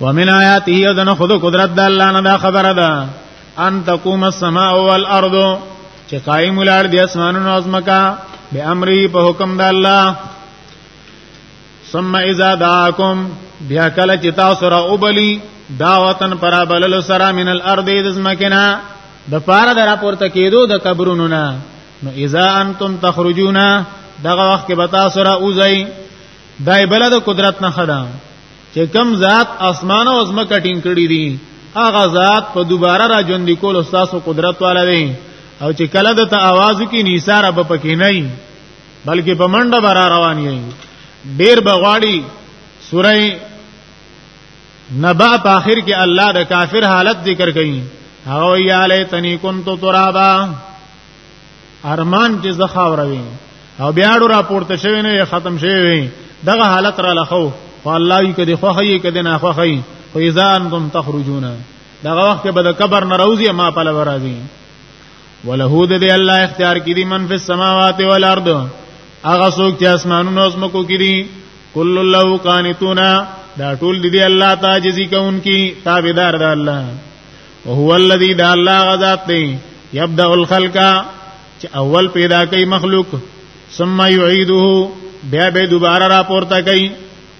ومن آیاته یو دنه خود قدرت د الله نه دا خبره ده ان تقوم السماء والارض چې قائم ولار دي اسمانونو او زمکا به امرې په حکم د الله ثم اذا دعاكم بیا کله چې تاسو را وبلی دعوتن پر بلل سرا من الارض د زمکنا د پاره د راپورته کېدو د قبرونو نه نو اذا انتم تخرجون دغه وخت کې بتا سره اوځي دای بل د قدرت نه خدا چې کم ذات اسمان او زمکه ټینګ کړی دي هغه ذات په دوباره را ژوند کول او تاسو قدرت والا دی او چې کله د ته आवाज کی نیثار به پکې نه وي بلکې په منډه بار روان یې ډیر بغواړي سوره نبا په اخر کې الله د کافر حالت ذکر کړي او یا لیتنی کنت ترابا ارمان کې زخاوروي او بیا ډو راپورته شوی نه ختم شوی وي دغه حالت را لخو خو الله یې کدي خوخه یې کدي نه خوخه یې خو ایزان تم تخرجون دغه وخت به د قبر نه راوځي ما په لور راځي وله د دې الله اختیار کړي من فی السماوات والارض هغه څوک چې اسمانونو او زمکو کې دي کل له قانتونا دا ټول دي الله تعالی جزي کوونکی تابعدار د الله وهو الذي دا الله غذات دی یبدا الخلق چې اول پیدا کوي مخلوق ثم يعيده بیا به دوباره را پورته کوي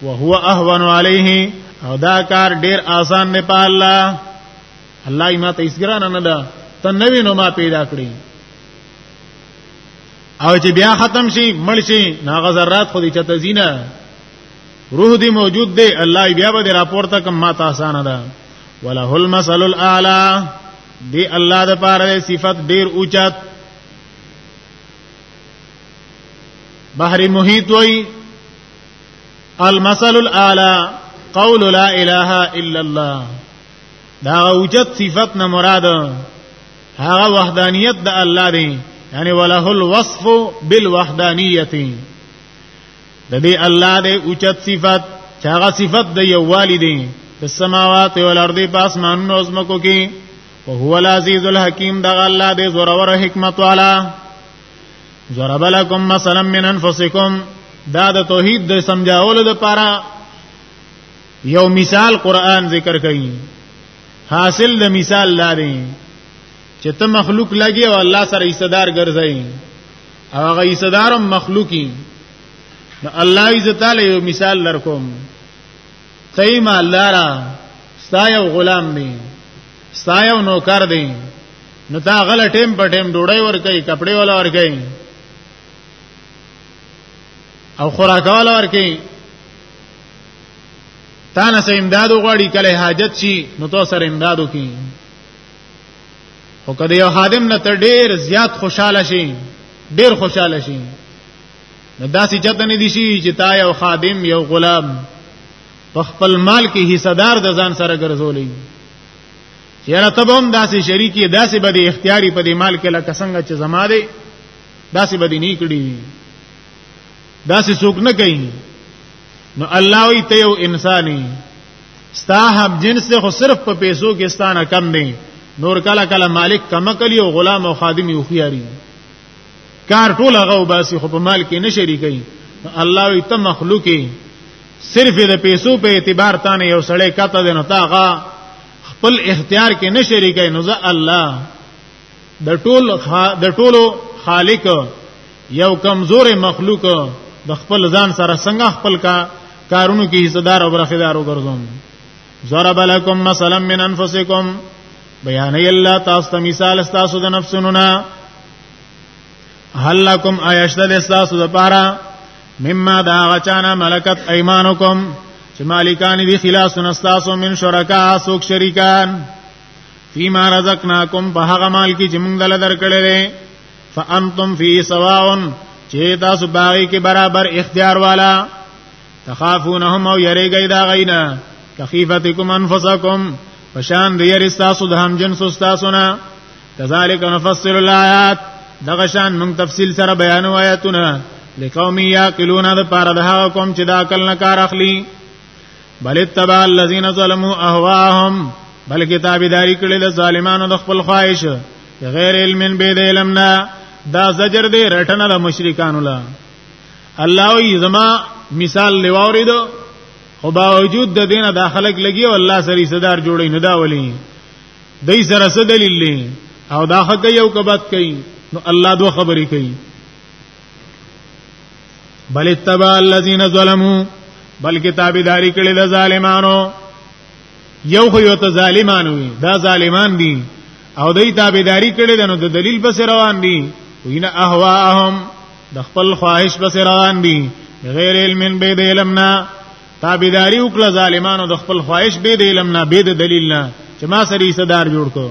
وهو اهون عليه او دا کار ډیر آسان نه په الله الله یې ما ته اسګران نه ده ته نوې نو ما پیدا کړی او چې بیا ختم شي مړ شي ناغه ذرات خو دې چته زینه روح دی موجود دی الله بیا به راپور ته کم ما تاسو ده وله المثل الاعلى دی الله د پاره صفت ډیر اوچت بحر محیط وای المثل الاعلى قول لا اله الا الله دا اوچت صفت نه مراد هغه وحدانیت د الله دی یعنی وله الوصف بالوحدانیت د دې الله دې اوچت صفت چې هغه صفت د یووالي دی د سماوات او الارض په اسمانونو او زمکو کې او هو العزیز الحکیم دا الله دې زور او حکمت والا ضرب لكم مثلا من انفسکم دا د توحید د سمجھاولو لپاره یو مثال قران ذکر کړي حاصل د مثال لاري چې ته مخلوق لګي او الله سره ایصدار ګرځي او هغه ایصدار مخلوقی نو الله عزت تعالی یو مثال لرکوم تیم الله را ستا یو غلام دی ستا یو نوکر دی نو تا غل ټیم په ټیم ډوړی ور کوي کپڑے ولا ور کوي او خوراک ولا ور کوي تا نه سه امدادو غواړي کله حاجت شي نو تو سره امدادو کوي او کله یو خادم نه تر ډیر زیات خوشاله شي ډیر خوشاله شي نو داسې چته نه دي شي چې تا یو خادم یو غلام په خپل مال کې حصہ دار د ځان سره ګرځولې یاره تب هم داسې شریکی داسې به د اختیاري په دې مال کې لکه څنګه چې زما دی داسې به دې نه کړی داسې څوک نه کوي نو الله وی ته یو انساني ستا هم جنس ته خو صرف په پیسو کې ستانه کم دی نور کله کله مالک کم کلی او غلام او خادم یو خياري کار ټول هغه وباسي خو په مال کې نه شریکي الله وي ته مخلوقي صرف د پیسو په اعتبار تانه یو سړی کته دی نو تاغه خپل اختیار کې نه شریکي نو ځه الله د ټول خا... د ټولو خالق یو کمزور مخلوق د خپل ځان سره څنګه خپل کا کارونو کې حصدار او برخدار وګرځوم ضرب لكم مثلا من انفسكم بیان الله تاسو ته مثال تاسو د نفسونو نه هل لكم ايشتل تاسو د پاره مما دا غچانا ملکت ايمانكم چې مالکان دي خلاص نستاسو من شرکا سوک شریکان فيما رزقناكم په هغه مال کې چې موږ دل درکړل فانتم فی سواء چې تاسو باغی کې برابر اختیار والا تخافونهم او یریږئ دا غینا کخیفتکم انفسکم پشان دی یری تاسو د هم جنس تاسو نه کذالک نفصل الایات دغه شان موږ تفصیل سره بیان آیاتونه لقوم یاقلون د پاره د هغه قوم چې دا عقل نه کار اخلي بل اتبع الذين ظلموا اهواهم بل کتابداري کړل د ظالمانو د خپل خواهش غیر علم به د علم نه دا زجر دی رټنه د مشرکانو لا الله وی زما مثال لواوري دو خو باوجود د دینه داخلك لګي او الله سری صدر جوړي نه دا ولي دای سره څه دلیل او دا حق یو کبت کوي نو الله دو خبرې کوي بل اتبع الذين ظلموا بل کتابداري کړي د ظالمانو یو خو یو ته ظالمان وي دا ظالمان دي او دوی تابعداري کړي د نو د دلیل پس روان دي وینا اهواهم د خپل خواهش پس روان دي غیر علم به د علمنا تابعداري وکړه ظالمانو د خپل خواهش به د علمنا به د دلیل نه چې ما سری صدر جوړ کو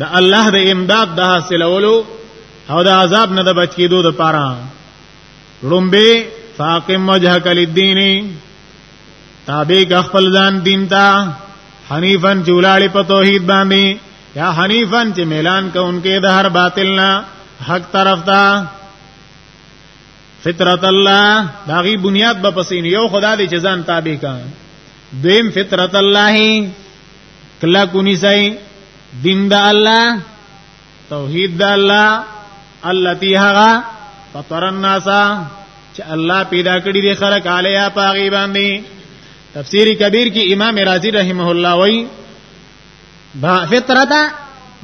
د الله د امداد د حاصلولو او د عذاب نه د بچ کېدو د پاره لومبه فاقم وجهک للدین تابع کا خپل ځان دین ته حنیفن جولاړي په توحید باندې یا حنیفن چې ميلان کوونکې د هر باطل نه حق طرف ته فطرت الله داغي بنیاد به پسین یو خدا دې چې ځان تابع کا دیم فطرت الله کلا کونی سای دین د الله توحید د الله التی هغه فطر الناس چې الله پیدا کړی دی خلق علیا پاغي باندې تفسیر کبیر کې امام رازی رحمه الله وای با فطرت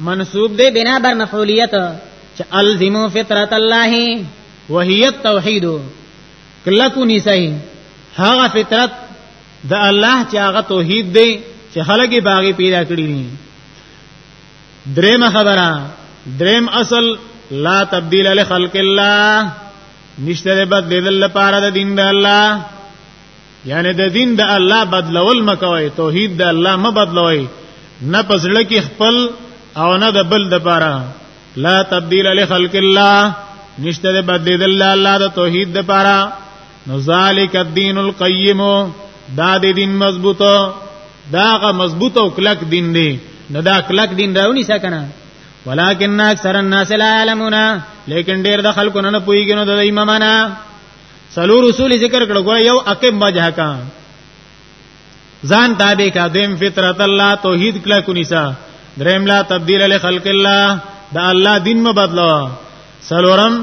منسوب دی بنا بر مفعولیت چې الزمو فطرت الله وهي التوحید کلکو نسای هغه فطرت د الله چې هغه توحید دی چې خلک یې باغې پیدا کړی دي دریم خبره دریم اصل لا تبديل لخلق الله نشته بدلیدل لپاره د دین د الله یعنی د دین د الله بدلول مکوي توحید د الله م بدلوي نه پزړه کې خپل او نه د بل د پاره لا تبديل لخلق الله نشته بدلیدل الله د توحید د پاره نو ذالک الدین القیم دا د دین مضبوطه داغه مضبوط او کلک دین دی نو دا کلک دین راونی سکنه ولکن اکثر الناس لا علمون لیکن ډیر د خلکو نه پویګنو د ایمانه سلو رسول ذکر کړه ګوره یو عقب مجه کا ځان تابع کا دیم فطرت الله توحید کله کو نسا دریم لا تبدیل لخلق الله دا الله دین مبدلا سلورم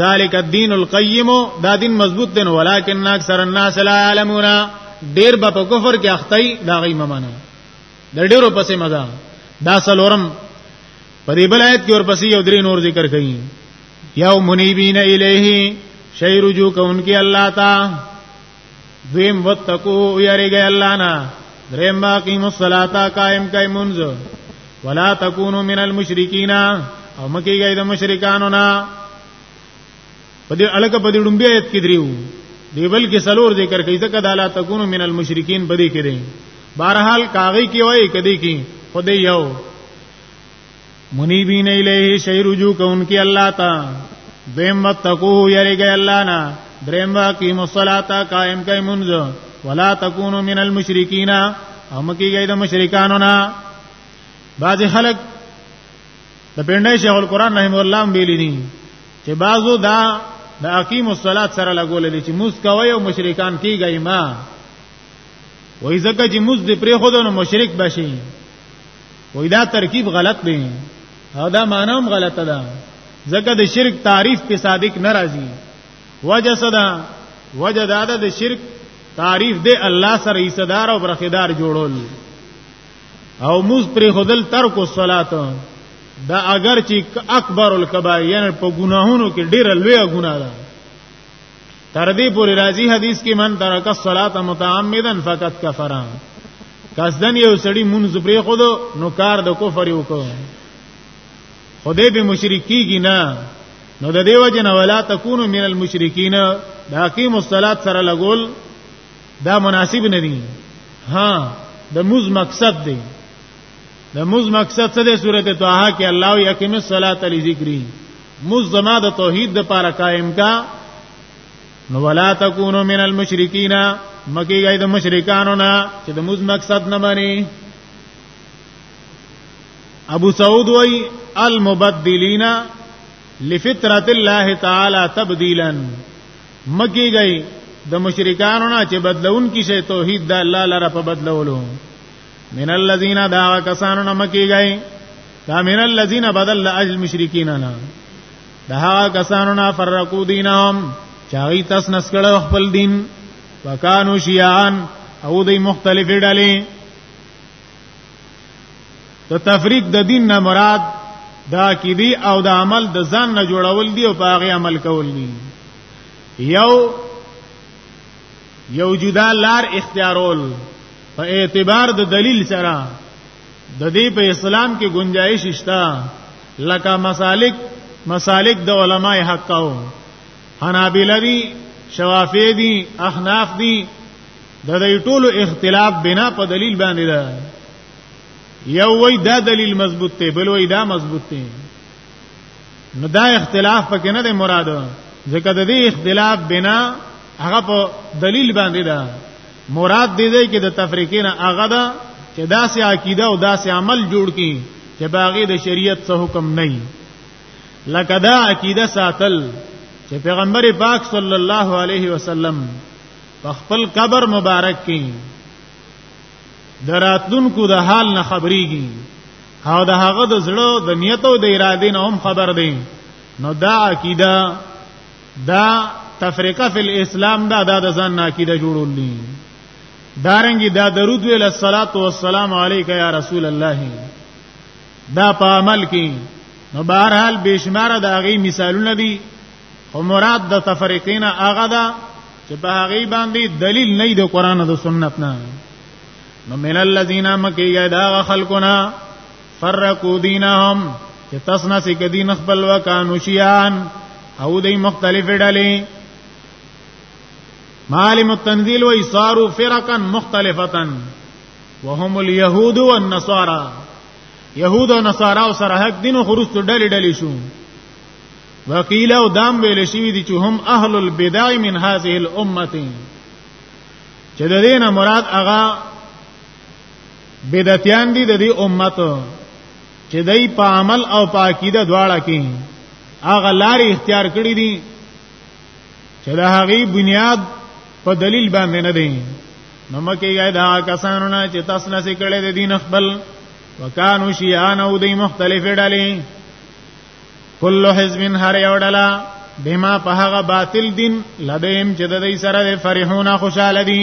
ذالک الدین القیم دا دین مضبوط دین ولکن اکثر الناس لا علمون ډیر به په کفر کې اختی دا غي ممنه د ډیرو پسې مزه دا سلورم په دې بل آیت کې ورپسې یو درې نور ذکر کړي یو منیبین الیه شی رجوع کونکي الله تعالی دویم وتقو یریږي الله نه دریم باقی مصلاتا قائم کای منځ ولا تکونو من المشرکین او مکیږي د مشرکانو نه په دې الګ په دې ډومبه ایت کې دریو دی بل کې سلور ذکر کوي ځکه دا لا تکونو من المشرکین بدی کې دي بهرحال کاغی کې وای کدی کې خدای یو منیبین الیه شی رجوع کونکي الله تا دیم متقو یریګی الله نا دریم واقیم الصلاتا قائم کای منز ولا تکونو من المشرکین هم کیږي د مشرکانو نا بعض خلک د پندای شیخ القران رحم الله بیلی دي چې بعضو دا د اقیم الصلات سره لګول دي چې موس کوي او مشرکان کیږي ما وای زکه چې موس د پرې خود نو مشرک بشي وای دا ترکیب غلط دی او دا معنی هم غلطه ده ځکه د شرک تعریف په صادق ناراضي وجه صدا وجه دا ده د شرک تعریف دی الله سره ایصدار او برخیدار جوړول او موز پر خودل ترک الصلات دا اگر چې اکبر الکبائر یعنی په ګناهونو کې ډیر لوی ګناه ده تر دې پورې راځي حدیث کې من ترک الصلاه متعمدا فقط کفر قصدن یو سړی مونږ پرې خود نو کار د کفر یو کو خدای به مشرکیږي نه نو د دیو جن ولا تکونو من المشرکین د اقیم الصلات سره لګول دا مناسب نه دي ها د موز مقصد دی د موز مقصد څه دی سورته طه کې الله او یقیم الصلاه علی ذکری موز زما د توحید د پاره قائم کا نو ولا تکونو من المشرکین مکی گئی د مشرکانو نه چې د موز مقصد نه مانی ابو سعود وی المبدلین لفطرت الله تعالی تبدیلا مکی گئی د مشرکانو نه چې بدلون کی شی توحید د الله لپاره په بدلولو من الذين دا کسانو نه مکیږي دا من الذين بدل اجل مشرکین نه دا کسانو نه فرقو دینهم چاغی تاس نسکړه خپل دین وکانو شیعان او دی مختلف ډلې ته تفریق د دین نه مراد دا کی دی او د عمل د ځان نه جوړول دی او په هغه عمل کول دی یو یو جدا لار اختیارول په اعتبار د دلیل سره د دې په اسلام کې گنجائش شته لکه مسالک مسالک د علماء حق او حنابلہ دي شوافی دي احناف دي د دې ټولو اختلاف بنا په دلیل باندې ده یو وای دا دلیل مضبوط دی بل وای دا مضبوط دی نو دا اختلاف پکې نه دی مراد ځکه د دې اختلاف بنا هغه په دلیل باندې ده مراد دې دی کې د تفریقین هغه ده چې داسې عقیده او داسې عمل جوړ کړي چې باغې د شریعت څخه حکم نه وي لکه دا عقیده ساتل چې پیغمبر پاک صلی الله علیه وسلم په خپل قبر مبارک کې دراتونکو د حال نه خبريږي او د هغه د زړه د نیت او د ارادې نه هم خبر دی نو دا عقیده دا تفریقه فی الاسلام دا دا د ځان عقیده جوړول دي دارنګي دا درود ویل الصلات والسلام علیک یا رسول الله دا په عمل کې نو بهرحال بشمار د هغه مثالونه دي او مراد د تفریقین هغه دا چې په هغه باندې دلیل نه دی قران او سنت نه نو من الذین مکیه دا خلقنا فرقو دینهم چې تاسو نه سي کدي نخبل وکانو شیان او دې مختلف ډلې معالم التنزيل ويصاروا فرقا مختلفه وهم اليهود والنصارى يهود او نصارا او سره حق دین خروج ډلې ډلې شو وقیل او دام ویل شوی دي چې هم اهل البدع من هذه الامه چې د دینه مراد اغا بدعتيان دي د دې امت چې دای په عمل او په عقیده دواړه کې هغه لارې اختیار کړې دي چې د هغې بنیاد په دلیل باندې نه دی نو مکه یې دا کسانو نه چې تاسو نه سکړې د دین خپل وکانو شیان او دی مختلف ډلې کل حزب هر یو ډله بما په هغه باطل دین لدیم چې د دې سره فرحون خوشاله دي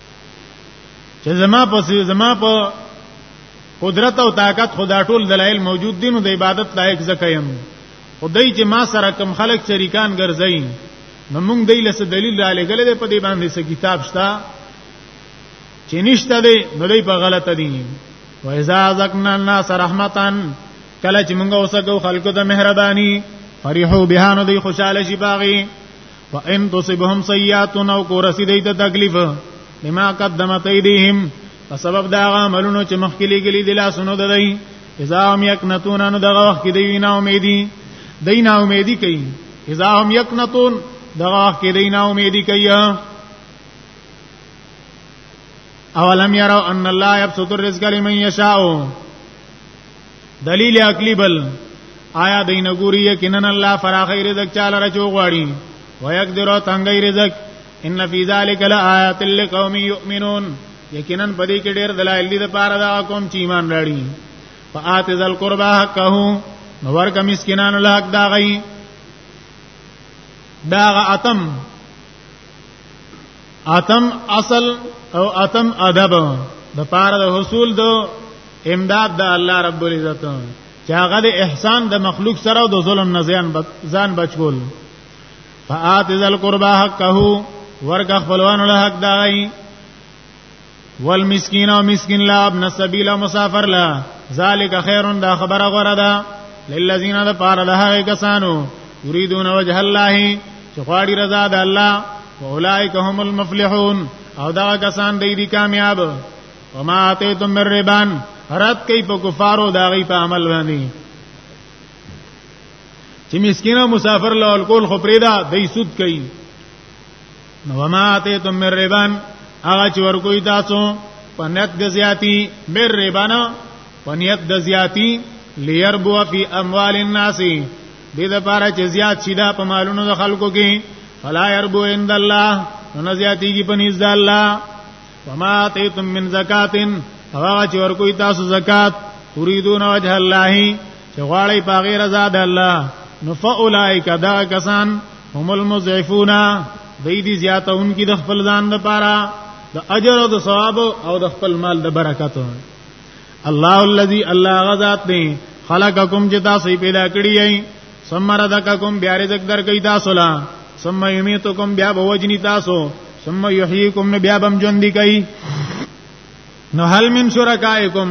چې زما په زما په قدرت او طاقت خدا ټول دلایل موجود دي نو د عبادت لایق زکایم خدای چې ما سره کم خلق شریکان ګرځي نو موږ دی له دلیل را لګل دي په دې باندې څه کتاب شته چې نشته دی نو دی په غلطه دي و اذا ذقنا الناس رحمتان کله چې موږ اوسګو خلکو د مهرباني فرحو بهانو دی خوشاله شي باغی فان تصبهم سیئات او کو رسیدې ته تکلیف بما قدمت ایدیهم په سبب دا عملونو چې مخکې لګلې دي لاسونو ددای اذا هم یکنتون نو دغه وخت کې دی نه امیدي دی نه امیدي کوي اذا هم یکنتون دغه وخت کې دی نه امیدي کوي اولم یرو ان الله یبسط الرزق لمن یشاء دلیل عقلی بل آیا دین ګوري یقینا الله فراخ رزق چاله رچو غواړي ويقدر تنګي رزق ان فی ذلک لآیات لقوم یؤمنون یقینا پدې کې ډېر دلایل دي د پاره دا قوم چې ایمان راړي فآت ذل قربا حقه نو ورکه مسکینانو له حق دا غي دا اتم اتم اصل او اتم ادب د پاره د حصول دو امداد د الله رب العزت چې هغه د احسان د مخلوق سره او د ظلم نه ځان بچول فآت ذل قربا حقه ورګه خپلوانو له حق دای والمسکین او مسکین لا ابن السبیل مسافر لا ذالک خیر دا خبره غره ده للذین د پاره د هغه کسانو یریدون وجه الله چې غواړي رضا د الله واولائک هم المفلحون او دا کسان دی دي کامیاب وما اتیتم من ربان رد کوي په کفارو دا غي په عمل باندې چې مسکینه مسافر له الکول خو پریدا دای سود کوي وما اتیتم من ربان هغه چې ورکوي تاسو په نیت د زیاتی مر ربانا په نیت د زیاتی ليربو فی اموال الناس دې د پاره چې زیات شي دا په مالونو د خلکو کې فلا يربو عند الله نو زیاتیږي په نيز د الله وما اتیتم من زکاتن هغه چې ورکوي تاسو زکات تريدون وجه الله چې غواړي په غیر رضا د الله نو فاولائک دا کسان هم المضعفون دی دی زیاتون کی د خپل ځان لپاره د اجر او د ثواب او د خپل مال د برکت الله الذي الله غذات دی خلقکم چې تاسو پیدا کړی یې ثم رزقکم بیا رزق درکې تاسو لا ثم یمیتکم بیا بوجنی تاسو ثم یحییکم بیا بم ژوند کوي نو هل من شرکائکم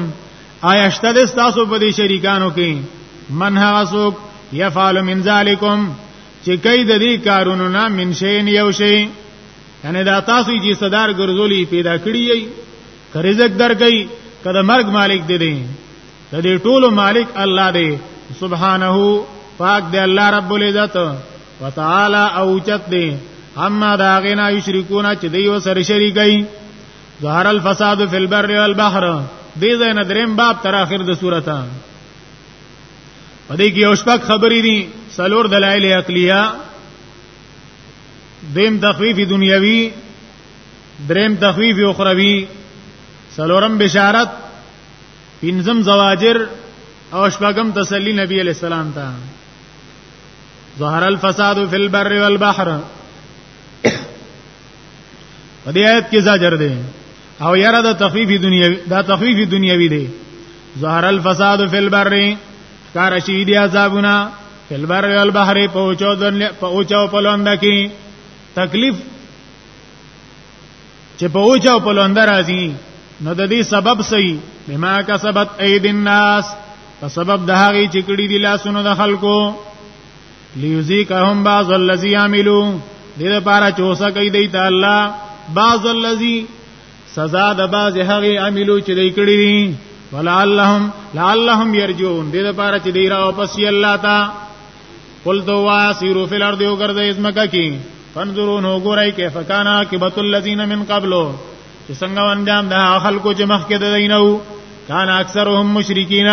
آیا شته د تاسو په دې شریکانو کې من هغه څوک یفعل من ذالکم چې کوي د دې کارونو نه من شي یو شي یعنی دا تاسو چې صدر ګرځولي پیدا کړی یي کرزق درګي کله مرګ مالک دی دی د دې ټولو مالک الله دی سبحانه پاک دی الله رب العزت وتعالى اوچت دی اما دا غنا یشرکونا چې دی وسر شریکای ظهر الفساد فی البر والبحر دې ځای نه دریم باب تر اخر د سورته پدې کې اوشپک خبرې دي سلور دلایل عقلیه دیم تخفیف دنیوی دریم تخفیف اخروی سلورم بشارت پنځم زواجر او شپږم تسلی نبی علیہ السلام ته ظهر الفساد فی البر والبحر په دې آیت کې زجر دی او یاره د تخفیف دنیوي دا تخفیف دنیوي دی ظهر الفساد فی البر کار شي دي عذابونه فی البر والبحر په اوچو دن په اوچو په لوند کې تکلیف چې په اوچو په لوند راځي نو د دې سبب سي بما کسبت اید الناس په سبب د هغه چې کړي دي لاسونو د خلکو لیذیقهم بعض الذی عملوا دې لپاره چې اوسه کوي دی ته الله بعض الذی سزا د بعض هغه عملو چې دی کړی دي ولعلهم لعلهم يرجون دې لپاره چې دی را واپس یې الله تا قل تو واسیرو فی الارض وګرځي اسمکه کی فانظرون وګورئ کیف کان عاقبت الذین من قبلو چې څنګه انجام دا خلکو چې مخکې د دینو کان اکثرهم مشرکین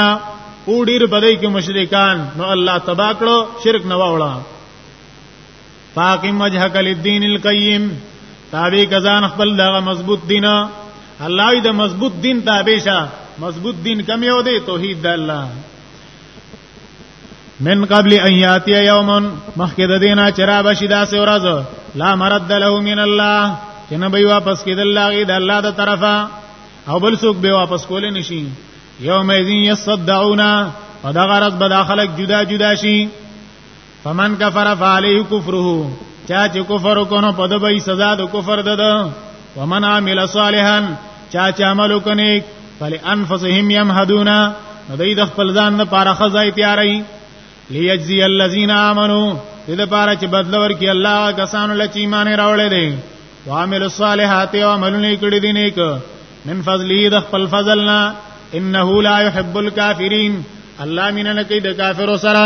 او ډیر بدای کې مشرکان نو الله تبا کړو شرک نه واوړه فاقم وجهک للدین القیم تابع کزان خپل دغه مضبوط دینه الله دې مضبوط دین تابع شه مضبوط دین کم یو دی توحید د الله من قبل ان یاتی یوم مخکې د دینه چرا بشی داسې ورځ لا مرد له من الله چې نه به واپس کېدل لاغي د الله د طرفه او بل څوک به واپس کول نشي یوم یذین یصدعون او دا غرض به داخلك جدا جدا شي فمن کفر فعليه كفره چا چې کفر وکړو په دبي سزا د کفر ده ده ومن عمل صالحا چا چې عمل وکړي فلانفسهم يمهدون دوی د خپل ځان لپاره خزای تیاري ليجزي الذين امنوا دې لپاره چې بدل ورکړي الله کسانو لچ ایمان راوړل دي وعمل الصالحات او عملونه کړی دي نیک من فضله د خپل فضلنا انه لا يحب الكافرين الله مين نه کوي د کافرو سره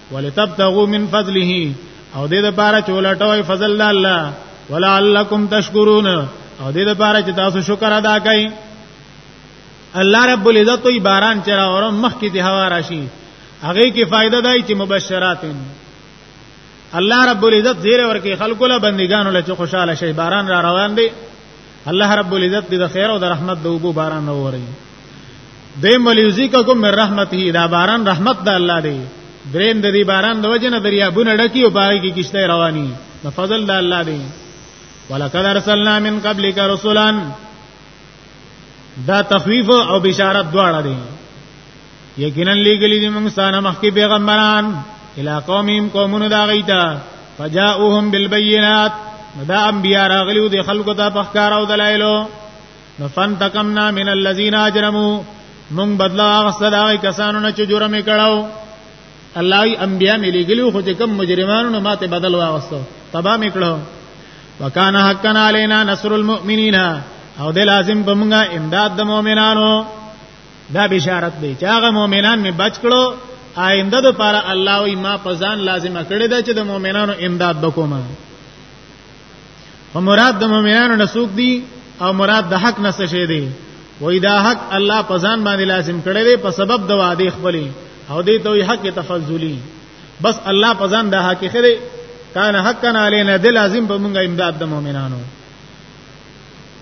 ولتبتغوا من فضله او دې لپاره چې ولټوي فضل الله ولعلکم تشکرون او دې لپاره چې تاسو شکر ادا کړئ الله رب العزت وی باران چر اور مخ کی دی هوا راشي هغه کی فائدہ دای چې مبشرات الله رب العزت زیر ورکی خلق له بندگانو له خوشاله شي باران را روان دی الله رب العزت دې د خیر او د رحمت د وبو باران ووري دې مليزي کوم من رحمته دا باران رحمت د الله دی دریم د دې باران د وجنه دریابونه ډکی او پای کې کشته رواني د فضل د الله دی ولقد ارسلنا من قبلك رسلا دا تخویف او بشارت دواړه دي یقینا لګلی دي موږ ستانه مخکې پیغمبران الی قومهم قومونو دا غیتا فجاءهم بالبينات دا انبیاء راغلیو د خلکو ته په ښکار او دلایلو نفنتقمنا من الذين اجرموا مونږ بدلا غسدا کسانو نه چې جرم کړهو الله ای انبیاء ملي ګلو خو چې کوم مجرمانو نه ماته بدل واغستو تبا میکړو وکانه حقا علينا نصر المؤمنين او د لازم بمغه امداد د مؤمنانو دا بشارت دی چې هغه مؤمنان می بچ کړو آینده د پاره الله وی ما پزان لازمه کړی دا چې د مؤمنانو امداد وکوم او مراد د مؤمنانو نسوک دی او مراد د حق نس شه دی وای دا حق الله پزان باندې لازم کړی دی په سبب د وعده خپلې او دې ته حق تفضلی بس الله پزان د حق خره کان حقا علینا د لازم به مونږه امداد د مؤمنانو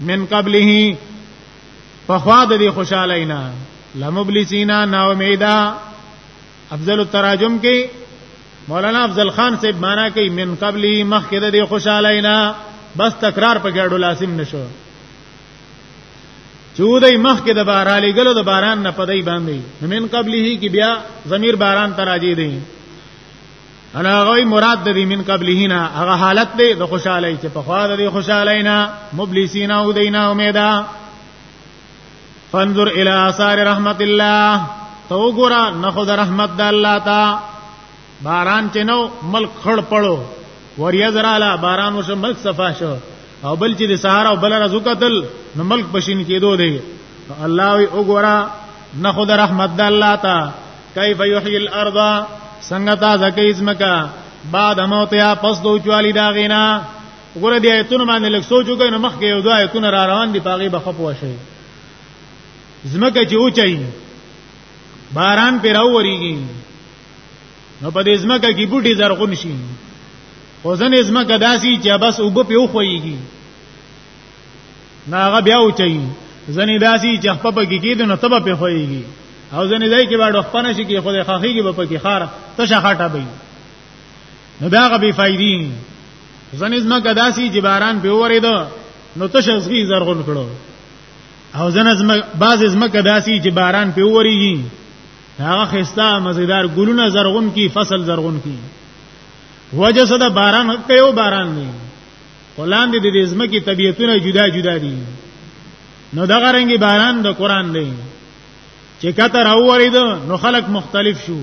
من قبله فخوا د دې خوشاله نه لمبلسینا نا امیدا افضل التراجم کې مولانا افضل خان صاحب معنا کوي من قبلی مخکې د دې خوشاله نه بس تکرار په ګړو لازم نشو چودای مخکې د بارالې ګلو د باران نه پدای باندې من قبلی کی بیا ضمیر باران تراجی دی انا غوی مراد د دې من قبلهینا هغه حالت دی د خوشاله چې په خوا د خوشاله نه مبلسینا او دینا امیدا فانظر الى آثار رحمت الله تو ګورا نه خو د رحمت د الله تا باران چې نو ملک خړ پړو وریز رااله باران وشو ملک صفا شو او بل چې د سهار او بل راز وکتل نو ملک پشین کېدو دی الله وی وګورا نه خو د رحمت د الله تا کیف یحیی الارض څنګه تازه کوي زمکا بعد موت یا پس دو چوالی دا غینا وګوره دی ایتونه باندې لږ سوچ وکړئ نو مخکې یو دوه ایتونه را روان دي پاغي به خپو شي زمکه چې اوچي باران پر راووريږي نو په دې زمکه کې بوټي زرغون شي خو ځنې زمکه داسي چې بس وب په وخويږي نه هغه بیا اوچي ځنې داسي چې خپل پکې کېد نو تبه په خوېږي او ځنې دای کې باندې خپل شي کې خدای خاخيږي په پکې خار تشه خټه بي نو دا غبي فائدې ځنې زمګه داسي چې باران به ورید نو تشه زغي زرغون کړو او ځنې زمګه باز زمګه داسي چې باران په وريږي هغه خستا مزیدار ګلونه زرغون کی فصل زرغون کی وجه صدا باران حق یو باران نه خلاند د دې زمکه طبيعتونه جدا جدا دي نو دا غرنګي باران د قران دی چې کتر اورید نو خلق مختلف شو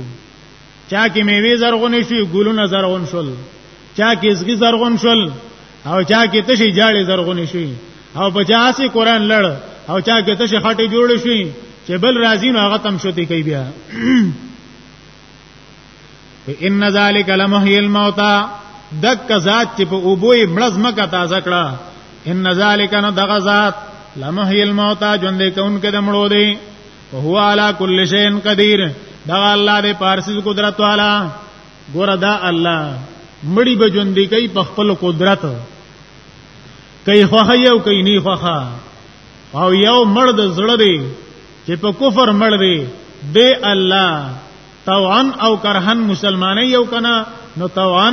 چا کې میوه زرغونې شو ګلونه زرغون شول چا کې زګي زرغون شول او چا کې تشي جاړې زرغونې شوې او په چا سي قران لړ او چا کې تشي خټې جوړې شوې چې بل راځي نو هغه تم شوتې کوي بیا ان ذالک لمحی الموتى دک ذات چې په اوبوې مړز مکه تازه کړه ان ذالک نو دغه ذات لمحی الموتى ژوند کونکي د مړو دی او هو علی کل شیء قدیر دا الله دې پارسي قدرت والا ګور دا الله مړی به ژوند کوي په خپل قدرت کوي خوخه یو کوي نه خوخه او یو مړ د زړه دی چې په کفر مړ دی دی الله طوعا او کرهن مسلمانې یو کنه نو طوعا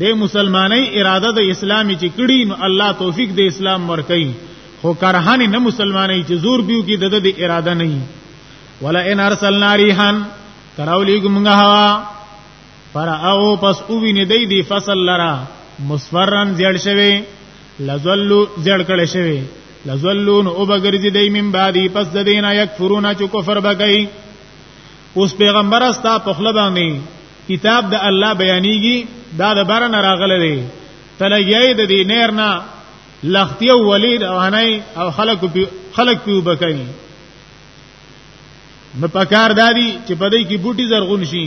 د مسلمانۍ اراده د اسلامي چې کړي نو الله توفیق د اسلام ورکړي خو کرهن نه مسلمانۍ چې زور بیو کې د د اراده نه وي ولا ان ارسلنا ریحان کراولی ګمغه هوا پر او پس او ویني دی دی فصل لرا مصفرن زیړ شوی لزلو زړ کړه شوی لزلون او بغرزی دی من بعدی پس د دینا یکفرون چې کفر بګی اوس پیغمبر استا په خله باندې کتاب د الله بیانېږي دا د بار نه راغله دی تلګیای د دې نیر نه لختی او ولید او هنای او خلق پی خلق پیو بکای نو پکار دادی چې په دې کې بوټي زرغون شي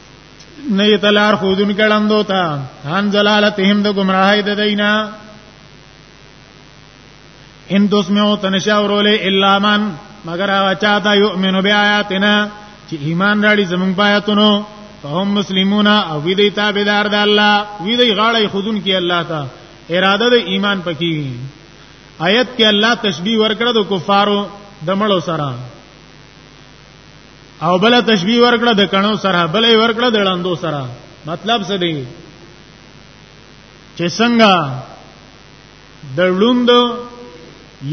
نه یتلار خودن کړندو تا ان جلالتهم د گمراهی د دینا ان دوسمو تنشاورول الا من مگر هغه چاته یؤمن بیااتنا چې ایمان راړي زمونږ پاتونو فهم مسلمون او وی دی تابعدار د الله وی دی غاړی خودون کی الله تا اراده د ایمان پکې آیت کې الله تشبیه ورکړه د کفارو د مړو سره او بل تشبیه ورکړه د کڼو سره بلې ورکړه د لاندو سره مطلب څه دی چې څنګه د لوند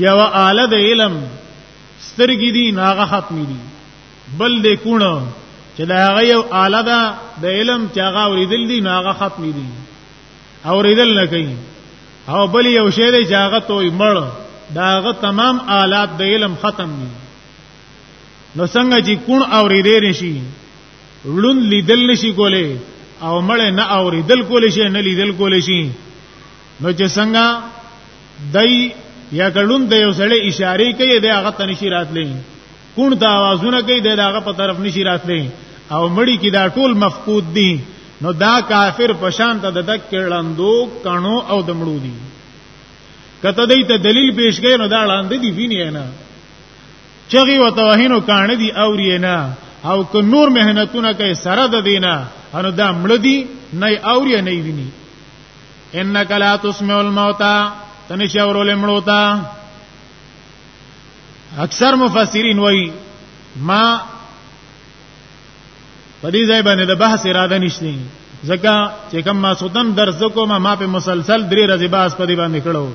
یو آله د علم سترګې دي ناغه ختم دي بل دې کونه چې دا هغه یو آله ده د علم چې هغه ورېدل دي ناغه ختم دي او ورېدل نه کوي او بل یو شی دی چې هغه توي مړ دا هغه تمام آلات د علم ختم دي نو څنګه چې کون اوریدې نشي ړون لیدل نشي کولای او مړ نه اوریدل کولای شي نه لیدل کولای شي نو چې څنګه دای یا کلون د یو سړی اشاره کوي د هغه ته نشي راتلی کون ته आवाजونه کوي د هغه په طرف نشي راتلی او مړی کې دا ټول مفقود دي نو دا کافر پشان ته د دک کړهندو کڼو او دمړو دي کته دې ته دلیل پیش کړي نو دا لاندې دی ویني نه چغي او توهینو کان دي اوري نه او که نور مهنتونه کوي سره د دینه انو دا مړ دي نه اوري نه ویني انک لا تسمع الموتى تنشي اورول مړو تا اکثر مفسرین وایي ما په دې ځای باندې د بحث اراده نشته ځکه چې کوم ما سودن درس کوم ما په مسلسل درې ورځې بحث په دې باندې کړو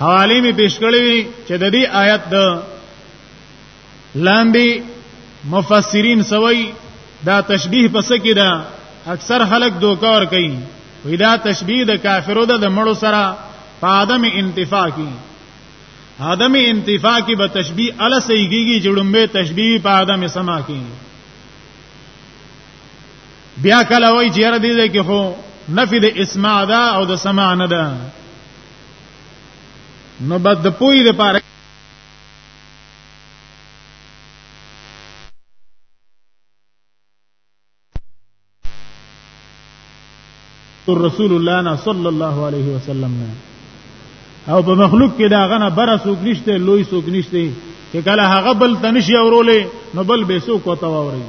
حوالی می پیش کړی وی چې د دې آیت د لاندې مفسرین سوی دا تشبیه پس کې دا اکثر خلک دوکا ور کوي وی دا تشبیه د کافرو د مړو سره په عدم انتفاع کی عدم انتفاع کی به تشبیه ال صحیح کیږي جوړمبه تشبیه په عدم سما کی بیا کله وای چې را دي کې هو نفي د اسماع ده او د سماع نه ده نو بس د پوی لپاره رسول الله نه صلی الله علیه وسلم نه او په مخلوق کې دا غنه بره سوق نشته لوی سوق نشته چې کله هغه بل تنشي اورولې نو بل به سوق وتاوري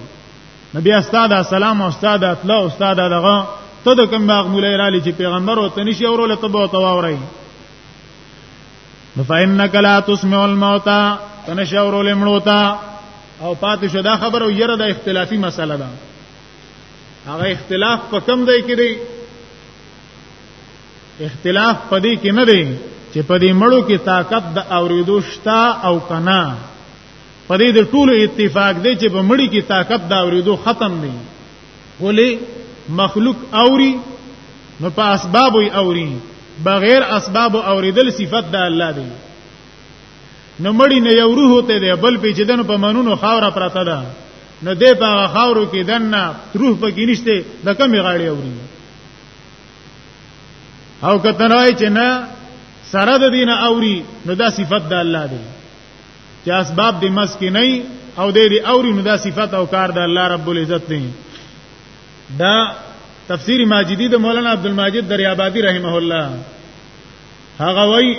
نبی استاد سلام استاد اتلا استاد دغه ته د کوم باغ مولای را لچې پیغمبر او تنشي اورو لته بو تو اوري فإنك لا تسمع الموتى تنشي اورو لمړوتا او پاتې شو دا خبره یره د اختلافي مسله ده هغه اختلاف په کم دی کې دی اختلاف په دې کې نه دی چې په دې مړو کې طاقت د اوریدو شتا او کنا په دې د ټولو اتفاق دی چې په مړی کې طاقت دا اوریدو ختم نه ولی مخلوق اوري نو په اسباب وي اوري بغیر اسباب اوریدل صفت د الله دی نو مړی نه یو روح ته دی بل په چې دنو په منونو خاور پراته ده نو دې په خاورو کې دنه روح په کې نشته د کمی غاړي اوري او کته نه چې نه سره د دینه اوري نو دا صفت د الله دی چې اسباب دې مس کې نه او دې دې اوري نو دا صفت او کار د الله رب العزت دی دا تفسیر ماجدی د مولانا عبد الماجد دریابادی رحمه الله هغه وای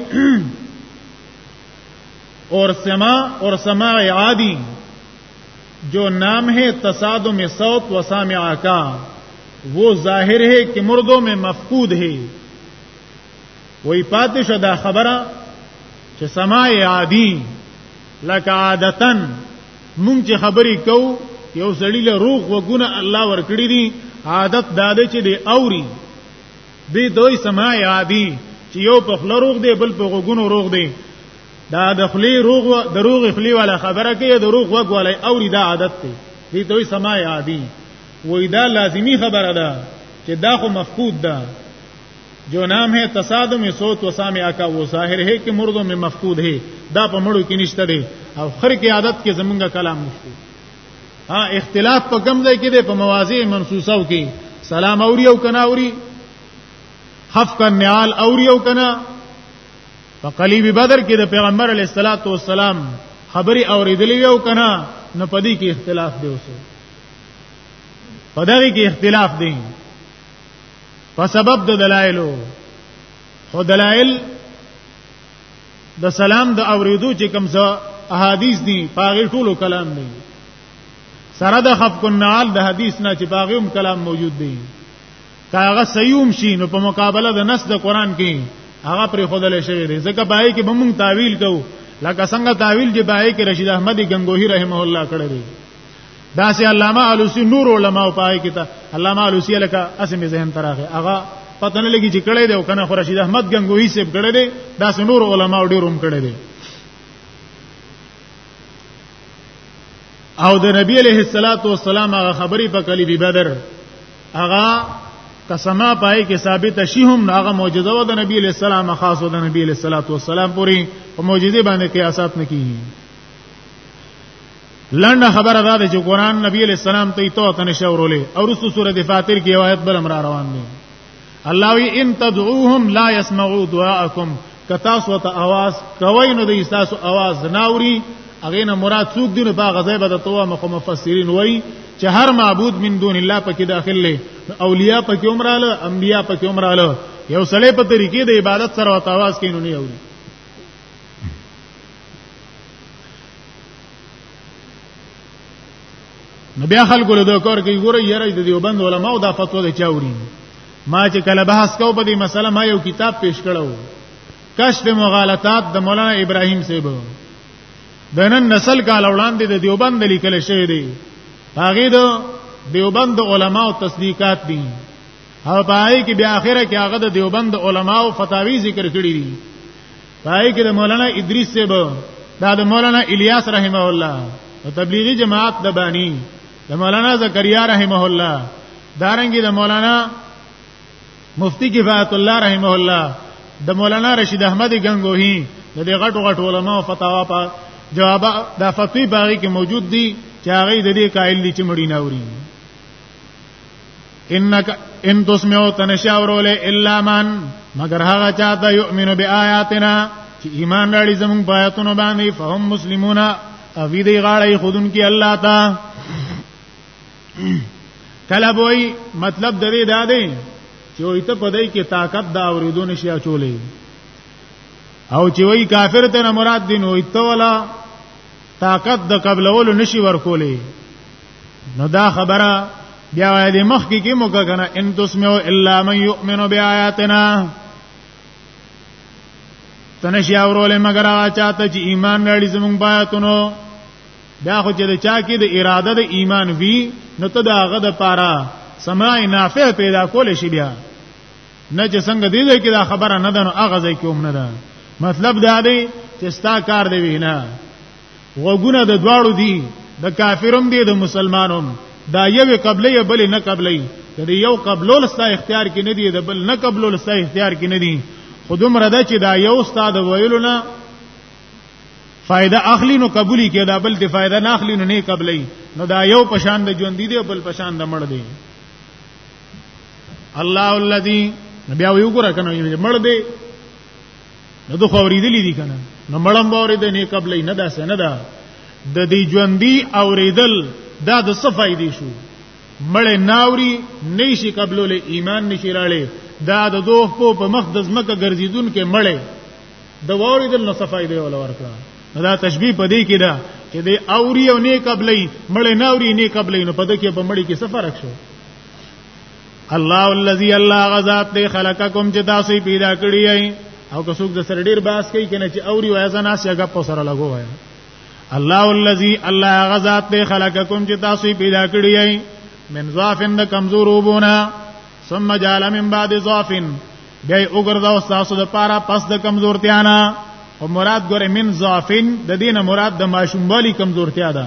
اور سما اور سماع عادی جو نام ہے تصادم صوت و سامعہ کا وہ ظاہر ہے کہ مردوں میں مفقود ہے وی پاتې شو دا خبره چې سماع عادي لکه عادتن مونږ چې خبرې کو یو سړی له روغ وګونه الله ورکړي دي عادت دا دی چې دی اوري به دوی سماع عادي چې یو په خله روغ دی بل په وګونو روغ دی دا د خلی روغ د روغ خلی والا خبره کوي د روغ وګ والا اوري دا عادت دی دی دوی سماع عادي وې دا لازمی خبره ده چې دا خو مفقود ده جو نام ہے تصادم صوت و سامع کا وہ ظاہر ہے کہ مردوں میں مفقود ہے دا په مړو کې نشته دی او خر کې عادت کې زمونږ کلام مفقود ها اختلاف په کم ځای کې دی په مواضع منصوصو کې سلام اوري او کنا اوري خف کا نیال اوري او کنا په قلیب بدر کې د پیغمبر علی الصلاۃ والسلام خبري اوریدلې او کنا نو پدې کې اختلاف دی اوسه پدې کې اختلاف دی په سبب د دلایلو خو دلایل د سلام د اوریدو چې کوم څه احادیث دي پاغه ټولو کلام دی سره د خفق النعال د حدیث نه چې پاغه هم کلام موجود دی کاغه سیوم شي نو په مقابله د نص د قران کې هغه پر خودل شوی دی ځکه پای کې بمون تعویل کو لکه څنګه تعویل چې پای کې رشید احمدی گنگوهی رحمه الله کړی دی دا سي علامه علوسی نور علما پای کیته علامه علوسی لکه اسمه ذهن تراغه اغا پته نه لګی چې کړي دی او کنه خو رشید احمد غنگوی سیب کړي دی دا سي نور علما ډیروم کړي دی او د نبی علیہ الصلات والسلام هغه خبرې په کلی بی بدر هغه قسمه پای کې ثابت شي هم هغه معجزه و د نبی علیہ السلام خاص و د نبی علیہ الصلات والسلام پوری په معجزه باندې قیاسات نه کیږي لنډه خبره دا ده چې قران نبی علیہ السلام ته تو ته نشورولې او رسو سورۃ فاتیر کې آیت بل امر روان دي الله وی ان تدعوهم لا يسمعوا دعاءکم کتا سو ته आवाज کوي نو د ایساسو आवाज ناوري اغه نه مراد څوک دین په غزای به د توه مخ مفسرین وای چې هر معبود من دون الله پکې داخل لې اولیاء پکې عمراله انبیاء پکې عمراله یو سړی په طریقې د عبادت سره او تواس کینو نه یوري نو بیا خلکو له کار کوي ګوره یاره د دیوبند علماء دا فتوا د چا وری ما چې کله بحث کو په دې مسله ما یو کتاب پیش کړو کشف مغالطات د مولانا ابراهیم صاحب د نن نسل کال وړاندې د دیوبند لیکل شوی دی هغه د دیوبند علماء تصدیقات دي او پای کې بیا اخره کې هغه د دیوبند علماو فتاوی ذکر کړی دي پای کې د مولانا ادریس صاحب دا د مولانا الیاس رحمه الله د تبلیغی جماعت د بانی د مولانا زکریا رحمه الله دارنګي د مولانا مفتی کفایت الله رحمه الله د مولانا رشید احمد غنگوهی د دې غټو غټو علماء فتاوا په جواب دا فتوی باغی کې موجود دي چې هغه د دې قائل دي چې مړی نه اوري انک ان تسمعو تنشاوروله الا من مگر هغه چاته یؤمن بیااتنا چې ایمان لري زمون پاتونو باندې فهم مسلمون او دې غاړې خودن کې الله تا کله وای مطلب د دې دا دی چې وای ته په دې کې طاقت دا اوریدو نشي اچولې او چې وای کافر ته مراد دین وای ته ولا طاقت د قبلولو نشي ورکولې نو دا خبره بیا وای د مخ کې کې موګه کنه ان تسمعوا الا من يؤمن بآياتنا تنشي اورولې مگر هغه چاته چې ایمان لري زمونږ بایاتونو بیا خو چې چا کې د اراده د ایمان وی نو ته دا هغه د پاره سماع نافع پیدا کول شي بیا نه چې څنګه دی دی کې دا خبره نه ده نو هغه ځای کې هم نه ده مطلب دا دی چې ستا کار دی نه وګونه د دواړو دي د کافرم دي د مسلمانوم دا یو قبلې بل نه قبلې د یو قبلول ستا اختیار کې نه دی د بل نه قبلول ستا اختیار کې نه دی خودم رده چې دا یو ستا د ویلو نه فائدہ اخلي نو قبولي کې دا بل ته فائدہ نه اخلي نو نه قبلې نو دا یو پشان د ژوند دی بل پشان د مړ دی الله الذي بیا ویو ګره کنه مړ دی نو د خوریدلې دي کنه نو مړم باورې د نه قبلې نه داسې نه ده د دې ژوندۍ اوریدل دا د څه فائدې شو مړ ناوري نشي قبلولې ایمان نشي راړې دا د دوه په په مخ د زمکه ګرځیدون کې مړ د وریدل نو څه فائدې ولا ورکړه دا تشبیه پدې کې ده چې د اوري او نه قبلې مړ ناوري نه قبلې نو پدې کې په مړ کې څه فرق شو الله الذي الله غذات دی خلقکم چې تاسو پیدا کړی یې او که څوک د سر ډیر باس کوي کنه چې اوري وای زنا سي هغه په سره لګو وای الله الذي الله غذات دی خلقکم چې تاسو پیدا کړی یې من ضعفن د کمزور وبونه ثم جعل من بعد ضعفن بیا وګرځاو تاسو د پاره پس د کمزورتیا نه او مراد ګوره من ضعفن د دینه مراد د ماشوموالي کمزورتیا ده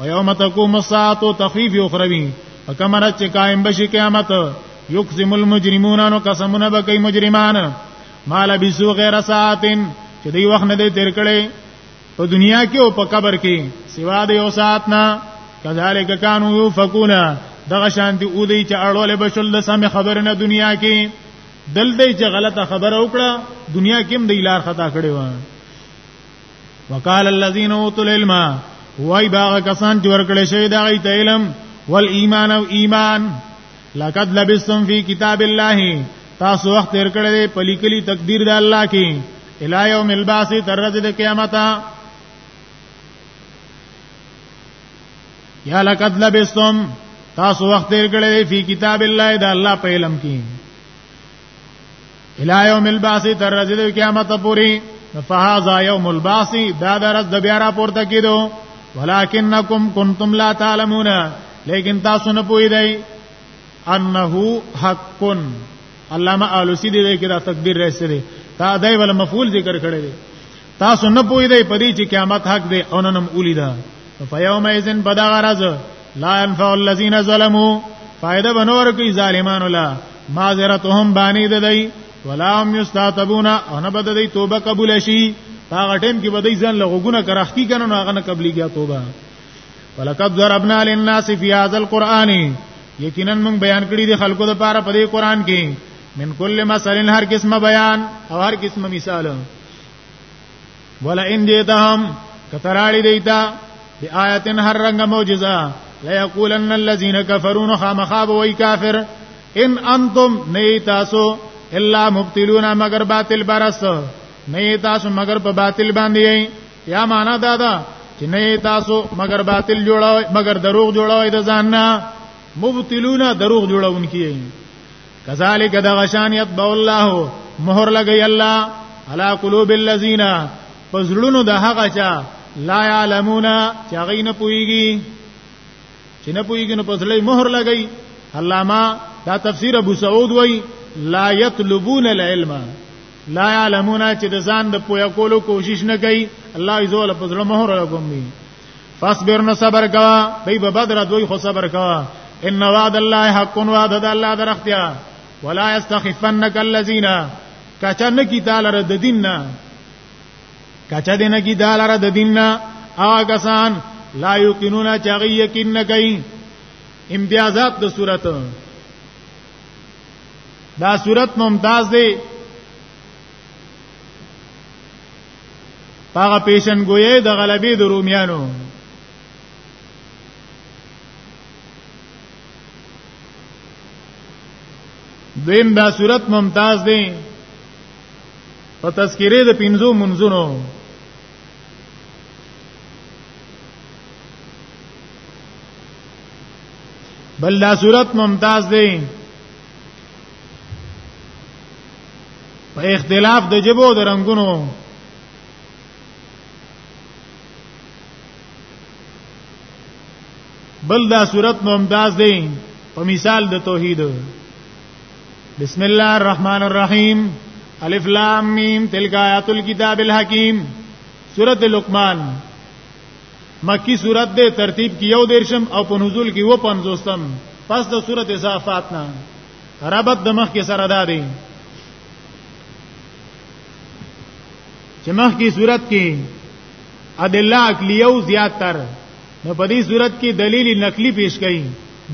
و یوم تقوم الساعه تخفیف اخروی فکمر چې قائم بشي قیامت یقسم المجرمون نو قسمونه به کوي مجرمان مال بيسو غیر ساعتن چې دی وخت نه دی تیر کړي په دنیا کې او په قبر کې سوا د یو ساعت نه کذالک کانوا یفکون دغه شان دی او دی چې اړول بشل د سم خبر نه دنیا کې دل دی چې غلطه خبره وکړه دنیا کې هم د لار خطا کړي و وقال الذين اوتوا العلم وای باغ کسان چې ورکړې شوی دا غي علم والایمان او ایمان لقد لبستم فی کتاب الله تاسو وخت تیر کړی په لیکلي تقدیر د الله کې الی یوم الباس تر ورځې د قیامت یا لقد لبستم تاسو وخت تیر کړی فی کتاب الله د الله په علم کې الى يوم البعث تر ورځې د قیامت پورې فهذا يوم البعث دا درس د بیا را پورته کیدو ولکنکم کنتم لا تعلمون لیکن تاسو نه پوی دی انه حق علامه الوسی دی کې دا تقدیر رسېږي دا دای ول مفعول ذکر کړی دی تاسو نه پوي دی پدې چې قیامت حق دی او ننم اولی دا فیوم ایزن بدا غرض لا ينفع الذين ظلموا فائدہ بنور کوي ظالمانو لا معذرتهم بانی ددی ولا هم یستاتبون او نه بد دی توبه قبول شي هغه ټیم کې بدی ځان لغونه کرختی کنه نو هغه نه قبليږي توبه ولقد ضربنا للناس في هذا القران یقینا موږ بیان کړی دی خلکو د پاره په دې قران کې من کل مثل هر قسمه بیان او هر قسمه مثال ولا ان دیتهم کتراړي دیتا بیااتن هر رنگ معجزه لا یقولن الذين كفروا خامخاب وای کافر ان انتم نه تاسو الا مبتلون مگر باطل برس نه تاسو مگر په باطل باندې یا معنا دا ده چې نه تاسو مگر باطل جوړوي مگر دروغ جوړوي د ځان نه مبتلون دروغ جوړونکي کذالک دغشان یتبع الله مهر لګی الله علا قلوب الذین پزړونو د هغه چا لا يعلمون چې هغه نه پويږي چې نه پويږي نو پزړې مهر لګی علامه دا تفسیر ابو سعود وای لا يطلبون العلم لا يعلمون چې د ځان د پویا کولو کوشش نه کوي الله یې زول پزړه مهر لګوم فاصبر نو صبر کا دی به بدر دوی خو صبر کا ان وعد الله حق وعد د الله درختیا ولا يستخفنك الذين کچن کی تعالی رد دیننا کچ دین کی تعالی رد دیننا آګسان لا یقینون چغی یقین نه کوي امتیازات د صورت دا صورت ممتاز دی هغه پیشن گویې د غلبې د رومیانو دیم دا صورت ممتاز دی په تذکرې د پینزو منځونو بل دا صورت ممتاز دی په اختلاف د جبو د رنگونو بل دا صورت نو امداز دی په مثال د توحید بسم الله الرحمن الرحیم الف لام میم تلک آیات الكتاب الحکیم سورۃ لقمان مکی صورت ده ترتیب کې یو دیرشم او په نزول کې و پنځوستم پس د صورت صافات نه ربط د مخ کې سره ده دی چې مخ کې صورت کې ادله عقلیه او زیات تر نو په دې صورت کې دلیل نقلی پیش کړي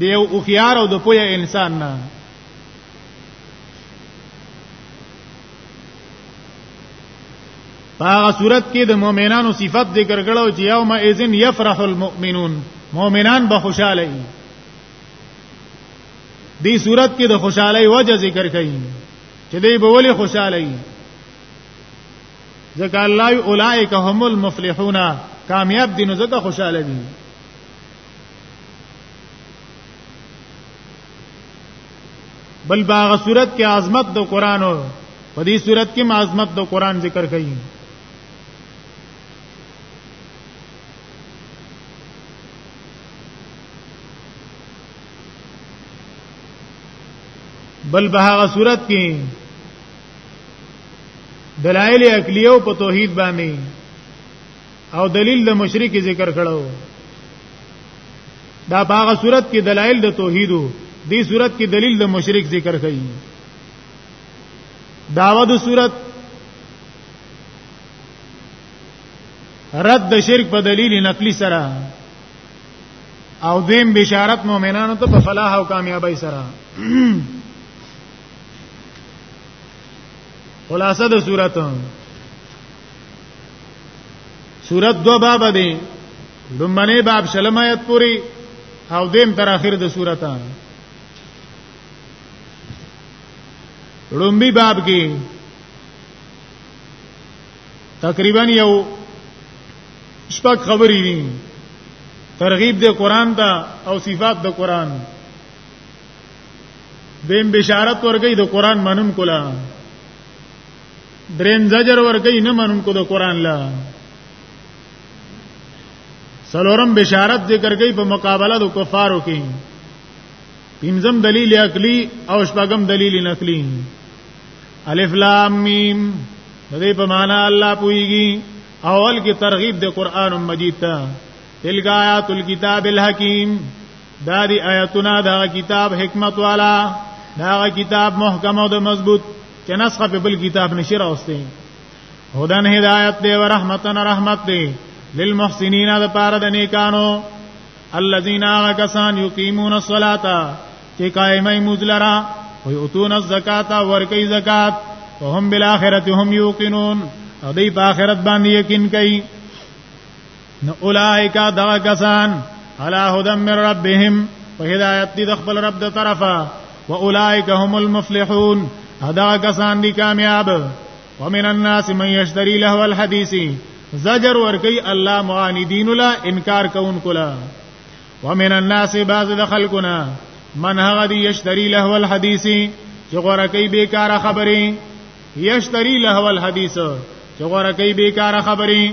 د یو اوخيار او د پوهه انسان نه هغه صورت کې د مؤمنانو صفت ذکر کړو چې یوم اذن یفرح المؤمنون مؤمنان به خوشاله وي دې صورت کې د خوشاله وجه ذکر کړي چې دې به ولې خوشاله وي ځکه الله اولائک هم المفلحون کامیاب دي نو ځکه خوشاله دي بل باغ صورت کې عظمت د قران او په دې صورت کې عظمت د قران ذکر کړي بل به هغه صورت کې دلایل عقلیو په توحید باندې او دلیل د مشرک ذکر کړو دا باغه صورت کې دلایل د توحید دی صورت کې دلیل د مشرک ذکر کړي داوا د صورت رد د شرک په دلیل نقلی سره او دیم بشارت مؤمنانو ته په فلاح او کامیابی سره خلاصه د صورت سورت دو باب دی لمنه باب شلم آیت پوری او دیم تر اخر د سورته رومبی باب کې تقریبا یو شپږ خبرې دي ترغیب د قران ته او صفات د قران دیم بشارت ورګي د قران منون کولا دریم زجر ورګی نه منونکو د قران لا سلورم بشارت ذکر کوي په مقابله د کفارو کې پنځم دلیل عقلی او شپږم دلیل نقلی الف لام میم دې په معنا الله پويږي اول کې ترغیب د قران مجید ته تلګ آیات الكتاب الحکیم دا دی آیاتونه دا کتاب حکمت والا دا کتاب محکم او د مضبوط چې نسخه په بل کتاب نشي راوستي هدن هدایت دی او رحمتن رحمت دی للمحسنین د پاره د نیکانو الذين غسان يقيمون الصلاه چې قائمه مزلرا او یتون الزکات ورکی زکات وهم بالاخره هم یوقنون او دې په آخرت باندې یقین کوي نو اولایکا دا کسان علا هدم من ربهم په هدایت دي د خپل رب د طرفه و اولایک هم المفلحون ادا کسان دي کامیاب ومن الناس من یشتری له الحدیث زجر ورکی الله معاندین لا انکار کوونکو لا ومن الناس بعض د خلقنا من هغه دی یشتری له الحدیث چې غوړه کوي بیکاره خبرې یشتری له الحدیث چې غوړه کوي بیکاره خبرې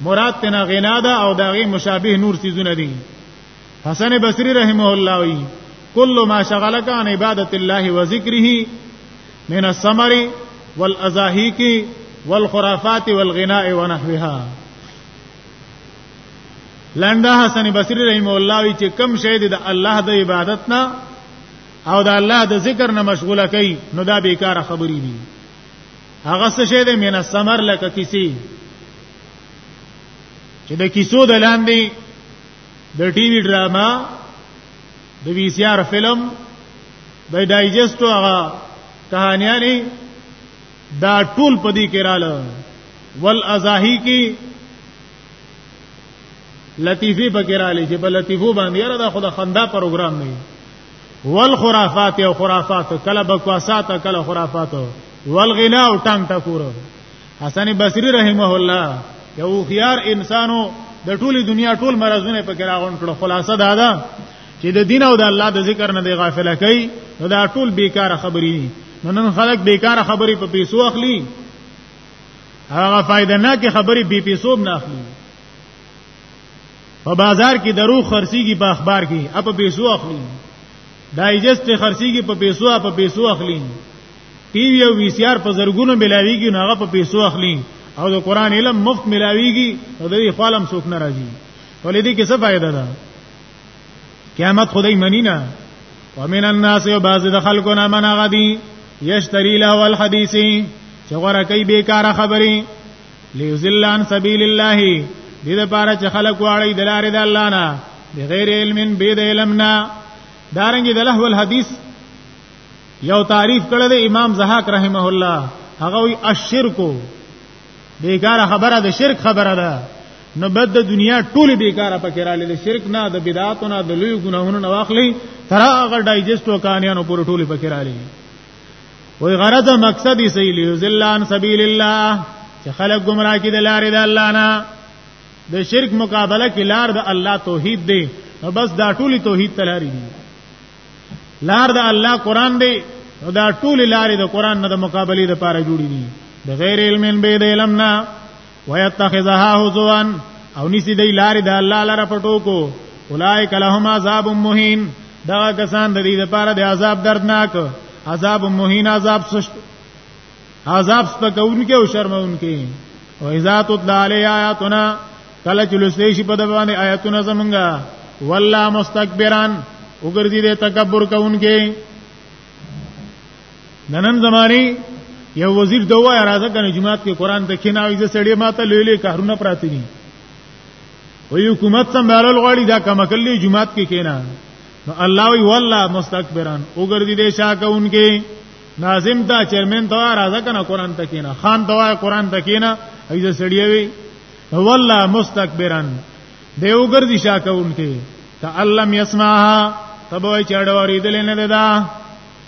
مراد تنا غنا ده او داغه مشابه نور سيزونه دي حسن بصري رحمه الله وی کل ما شغلك عن عبادت الله وذكره من السمر والازاهيك والخرافات والغناء ونحوها لنده حسن بصری رحم الله وی چې کم شی د الله د عبادت نه او د الله د ذکر نه مشغوله کوي نو دا بیکاره خبرې دي هغه څه شه ده من السمر لکه کیسی چې د کیسو د لاندې د ټي وي ډراما د وی سي آر فلم د ډایجسټ هغه کہانیانی دا ټول پدی کې رااله ول ازاهی کې لطیفه پکې رااله چې په لطیفو باندې را دا خدا خندا پروګرام نه والخرافات او خرافات کله بکواسات کله خرافات والغنا او ټنګ ټکور حسن بصری رحمه الله یو خيار انسانو د ټولي دنیا ټول مرزونه په کې راغون کړو خلاصه دا ده چې د دین او د الله د ذکر نه دی غافل کوي نو دا ټول بیکار خبرې نو نن خلک بیکار خبرې په پیسو اخلي هغه فائدہ نه کې خبرې بي پیسو نه اخلي په بازار کې درو خرسيږي په اخبار کې اپ پیسو اخلي دایجست په خرسيږي په پیسو اپ پیسو اخلي ټي وي او وي سي ار په زرګونو ملاويږي نو هغه په پیسو اخلي او د قران علم مفت ملاويږي نو د دې خالم څوک نه راځي ولې دې کې څه فائدہ ده قیامت خدای منی نه ومن الناس یو باز د خلکو نه منغدي یشتری له الحدیث چې غره کوي بیکاره خبري لیذلان سبیل الله دې لپاره چې خلک واړی د لارې د الله نه بغیر علم بيد علمنا دارنګ د لهو الحديث یو تعریف کړی دی امام زهاک رحمه الله هغه وی الشرک بیکار خبره د شرک خبره ده نو بد د دنیا ټول بیکار پکې را لید شرک نه د بدعاتو نه د لوی ګناهونو نه واخلي تر هغه ډایجست وکانیانو پر ټول پکې را لید وی غرض مقصد یې صحیح لیو ذلان سبیل الله چې خلک گمراه کی د لارې د الله نه د شرک مقابله کې لار د الله توحید دی نو بس دا ټولي توحید تلاري دي لار د الله قران دی نو دا ټولي لارې د قران نه د مقابله لپاره جوړې دي د غیر علم به د علم نه ويتخذها هزوا او نسی دی لارې د الله لپاره پټو کو اولائک لهم عذاب مهین دا کسان د دې لپاره د عذاب دردناک عذاب مهین عذاب سشت عذاب سپکونکي او شرمونکي او اذا تطلع علی آیاتنا کله چې لسلی شي په د باندې آیاتونه زمونږه والله مستكبران وګرځي دې تکبر کوونکي د نن زماني یو وزیر دوه راځه کنه جماعت کې قران ته کیناوي زه سړی ماته لوی لوی کارونه پراته دي او حکومت سمبالل غواړي دا کما کلی جماعت کې کینا نو الله وی والله مستكبران وګرځي دې شاکونکي ناظم دا چیرمن ته راځه کنه قران ته کینا خان ته وای قران ته کینا ایزه سړی وی والله مستكبران دې وګرځي شاکونکي ته علم يسمعها تبوي چړوري دلې نه ده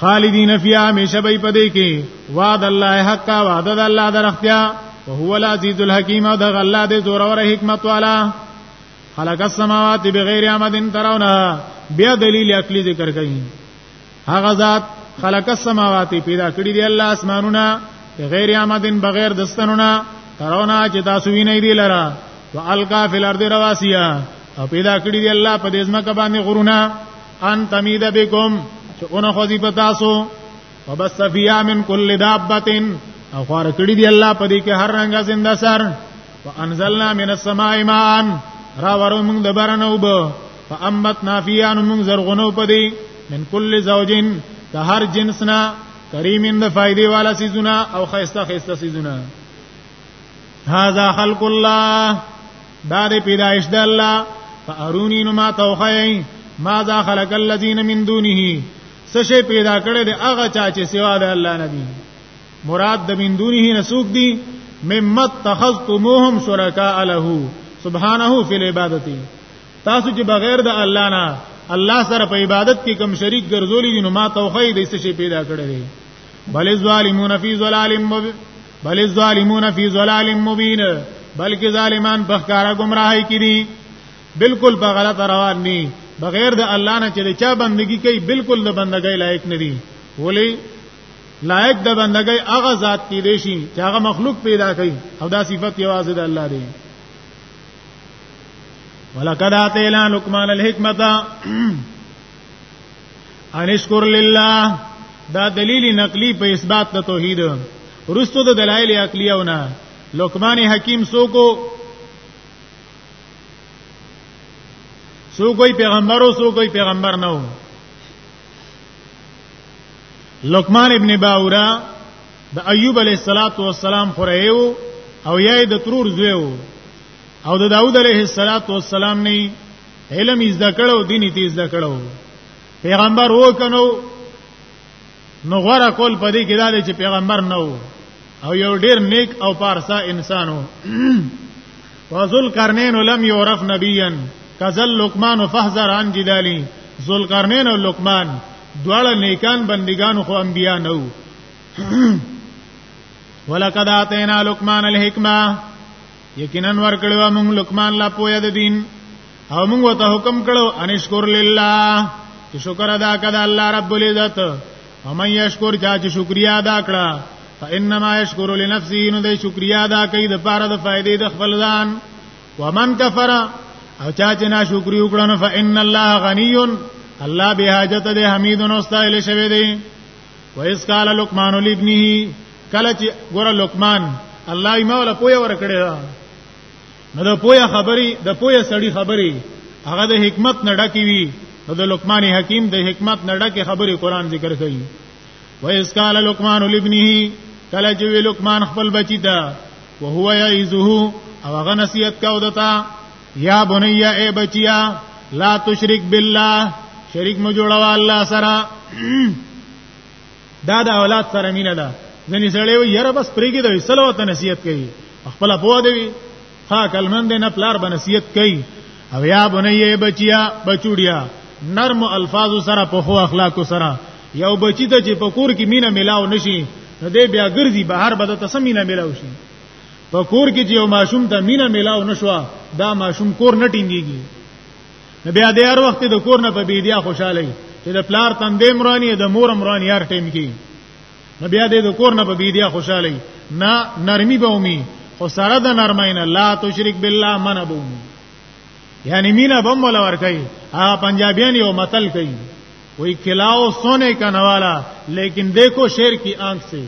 خالدین فی همیشه به پدې کې وعد الله حق وعد الله درختیا او هو العزیز الحکیم او دغه الله دې زور او حکمت والا خلق السماوات بغیر عمد ترونه بیا دلیل عقلی ذکر کړي هغه ذات خلق السماوات پیدا کړی دی الله اسمانونه بغیر عمد بغیر دستنونه ترونه چې تاسو وینئ دی لره والقا فی الارض رواسیا او پیدا کړی دی الله په دې ځمکه باندې غرونه ان تمید بكم چې اونو خو دې پتا سو وبس فیا من کل دابتن او خور کړی دی الله په دې کې هر رنګ زنده سر وانزلنا من السماء ماء را ورو موږ د بارنو وب فامتنا فیها موږ زرغونو په دې من کل زوجین د هر جنسنا کریمین د فائدې والا سيزونه او خيسته خيسته سيزونه هاذا خلق الله دا د پیدایش د الله فارونی نو ما توخی ما ذا خلق الذین من دونه سشه پیدا کړی د هغه چا چې سوا د الله نه دی مراد د من دونه نسوک دی ممت تخذتموهم شرکاء له سبحانه فی العبادت تاسو چې بغیر د الله نه الله سره په عبادت کې کم شریک ګرځولې دي نو ما توخی د څه شي پیدا کړی بل الظالمون فی ظلال مبین بل الظالمون فی ظلال مبین بلکې ظالمان په ښکارا گمراهی کړي بالکل په غلط روان دي بغیر د الله نه چې چا بندگی کوي بالکل د بندګۍ لایق نه دي ولی لایق د بندګۍ هغه ذات کې دي شي چې هغه مخلوق پیدا کوي او دا صفت یوازې د الله دی ولقد اتینا لقمان الحکمت انشکر لله دا دلیل نقلی په اثبات د توحید ورستو د دلایل عقلیونه لقمان حکیم سوکو سو کوئی پیغمبر او سو کوئی پیغمبر نه و لقمان ابن باورا د ایوب علیه الصلاۃ والسلام خورایو او یې د ترور زویو او د داوود علیه الصلاۃ والسلام نه علم یې زده کړو دین یې زده کړو پیغمبر وکنو نو غره کول پدې کې دا چې پیغمبر نه وو او یو ډیر نیک او پارسا انسانو وذل قرنین لم یعرف نبیا کذل لقمان فحذر عن جدالی ذل قرنین او لقمان دواړه نیکان بندگان خو انبیا نه وو ولقد اتینا لقمان الحکمه یقینا ور کړو موږ لقمان لا پویا د دین او موږ ته حکم کړو ان شکر لله چې شکر ادا کړه الله رب العزت او مې شکر چا چې شکریا ادا کړه فانما یشکر لنفسه نو د شکریا ادا کوي د پاره د فائدې د خپل ځان ومن کفر او چا چې ناشکری وکړنه فان الله غنی الله به حاجت ده حمید نو استایل شوی دی وایس قال لقمان لابنه کله چې ګور لقمان الله یې مولا پوهه ورکړې ده نو د پوهه خبري د پوهه سړی خبري هغه د حکمت نه ډکی وي نو د لقمان حکیم د حکمت نه ډکی خبري قران ذکر کوي وایس قال لقمان لابنه کله چې لقمان خپل بچی ته وهو یعذه او هغه نصیحت کاو دتا یا بنیا ای بچیا لا تشرک بالله شریک مو جوړوا الله سره دا د اولاد سره مینه ده ځنې سړی وي یاره بس پرېږي د وسلو ته نصیحت کوي خپل پوه دی ها کلمند نه پلار به نصیحت کوي او یا بنیه بچیا بچوډیا نرم الفاظ سره په خو اخلاق سره یو بچی ته چې په کور کې مینه ملاو نشي نو دې بیا ګرځي بهر بده تسمینه ملاو شي په کور کې چې یو ماشوم ته مینا ملاو نشو دا ماشوم کور نه ټینګيږي بیا د هر وخت د کور نه په بيدیا خوشاله چې د پلار تندې مرانی د مور مرانی هر ټیم کې بیا د کور نه په بيدیا خوشاله نه نرمي به ومي خو سره د نرمین لا تشرک بالله من ابو یعنی مینا بم ولا ور کوي ها پنجابیان یو متل کوي وہی کلاو سونے کا نوالا لیکن دیکھو شیر کی آنکھ سے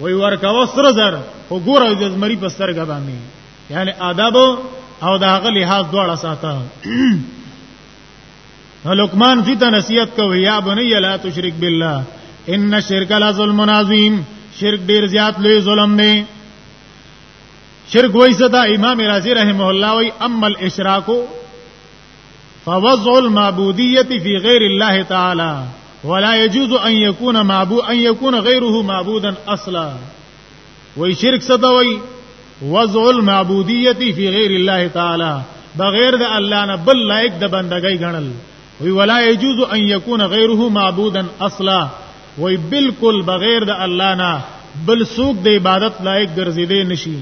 وی ورکاو سره زر او ګوره د زمری په سترګه باندې یعنی آداب او دا غلی حاضر دواړه ساته لقمان فی ته نصیحت کوي یا بنی لا تشرک بالله ان شرک لا ظلم عظیم شرک ډیر زیات لوی ظلم دی شرک وایسه دا امام رازی رحمه الله وی اما الاشراکو فوضع المعبودیه فی غیر الله تعالی ولا يجوز ان يكون معبود ان يكون غيره معبودا اصلا وای شرک ستوي وضع المعبودیه فی غیر الله تعالی بغیر د الله نه بل لایق د بندګۍ غنل وی ولا يجوز ان يكون غيره معبودا اصلا وی بالکل بغیر د الله نه بل سوق د عبادت لایق ګرځیدې نشي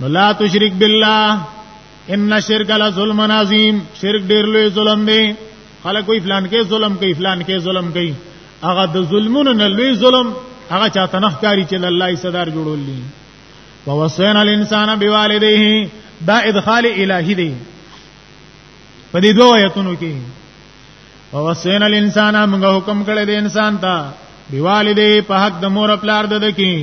نو لا تشرک بالله ان الشرک لظلم عظیم شرک ډیر لوی ظلم دی خلک وی فلان کې ظلم کوي فلان کې ظلم کوي هغه د ظلمونو نه لوی ظلم هغه چاته نه ښکاری چې الله یې صدر جوړول دي ووصینا الانسان بوالديه دا ادخال الهی دی په دې دوه آیتونو کې او وسین الانسان موږ حکم کړی د انسان ته بیوالده په حق د مور پلار د دکی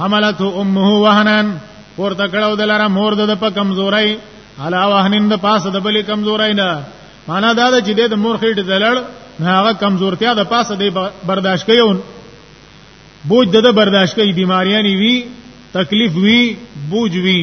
حملته امه وهنن پور تکړو د لره مور د په کمزورای علا وهنن د پاسه د بلی کمزورای نه معنا دا ده چې د مور خېټه دلړ هغه کمزورتیا د پاسه د برداشت کوي بوج د برداشت کوي بیماریاں وی تکلیف وی بوج وی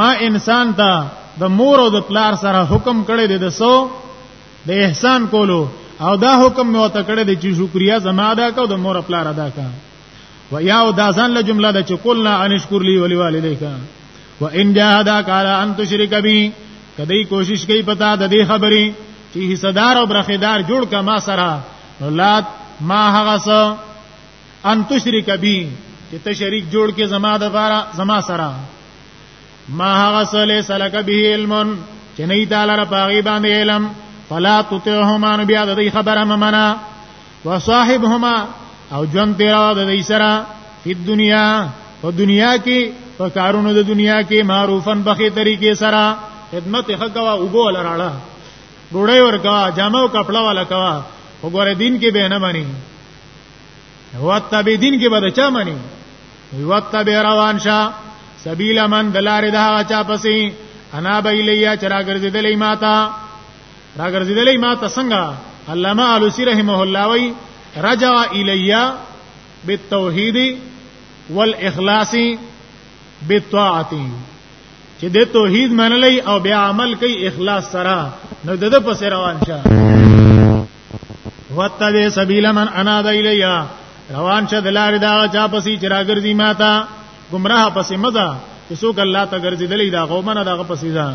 ما انسان ته د مور او د پلار سره حکم کړی دی د سو د احسان کولو او دا حکم مې وته کړی دی چې شکریا زما ادا کو د مور او پلار ادا کا و یا او دا ځان له جمله ده چې قلنا ان اشکر لی ولی والدیک و ان جاهداک علی ان تشرک بی کدی کوشش کوي پتا د دې خبرې چې حصدار او برخیدار جوړ کا ما سره لا ما هغه سره ان تشرک بی چې ته شریک جوړ کې زما د بارا زما سره ما هغه سره سلک به علم چې نه تعالی را پاغي باندې علم فلا تطعهما بیا د دې خبره ممنا وصاحبهما او جون تیرا د دې سره په دنیا په دنیا کې په کارونو د دنیا کې معروفن بخي طریقې سره خدمت حقوا وګو لراړه ډوړې ورکا جامو کپڑا والا کوا وګوره دین کې به نه مانی هو تابع دین کې به چا مانی هو تابع روان شه سبیل من دلار ده چا پسې انا بیلیا چرا ګرځیدلې ماتا را ګرځیدلې ماتا څنګه علامه علوسی رحمه الله وی رجع الیا بالتوحید والاخلاص بالطاعه چې د توحید منلې او بیا عمل کوي اخلاص سره نو د په روان شه وتبع سبیل من انا دیلیا روان شه دلار دا چا پسې چې راګرځي ماتا گمراه پسې مزه چې څوک الله ته ګرځي دلې دا غومنه دا پسې ځه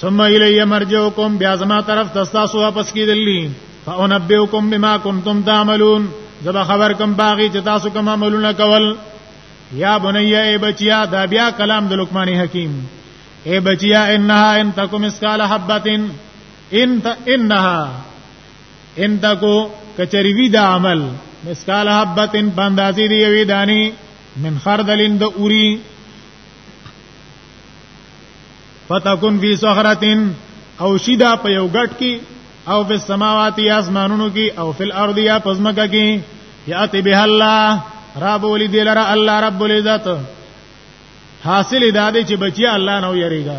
ثم الی مرجوکم بیا زما طرف تاسو واپس کیدلی فانبئکم بما کنتم تعملون زبا خبر کوم باغی چې تاسو کوم عملونه کول یا بنی ای بچیا دا بیا کلام د لقمان حکیم ای بچیا انها ان تکم اسکال حبتن ان انها ان تکو کچری وی دا عمل مسکال حبتن پاندازی دی وی دانی من خردلین د اوری فتكون فی صخرتن او شیدا په یو غټ کې او په سماوات یا اسمانونو کې او فل ارض یا پزمکه کې یاتی به الله رب ولي دلر الله رب العزت حاصل ادا دي چې بچي الله نو یریږي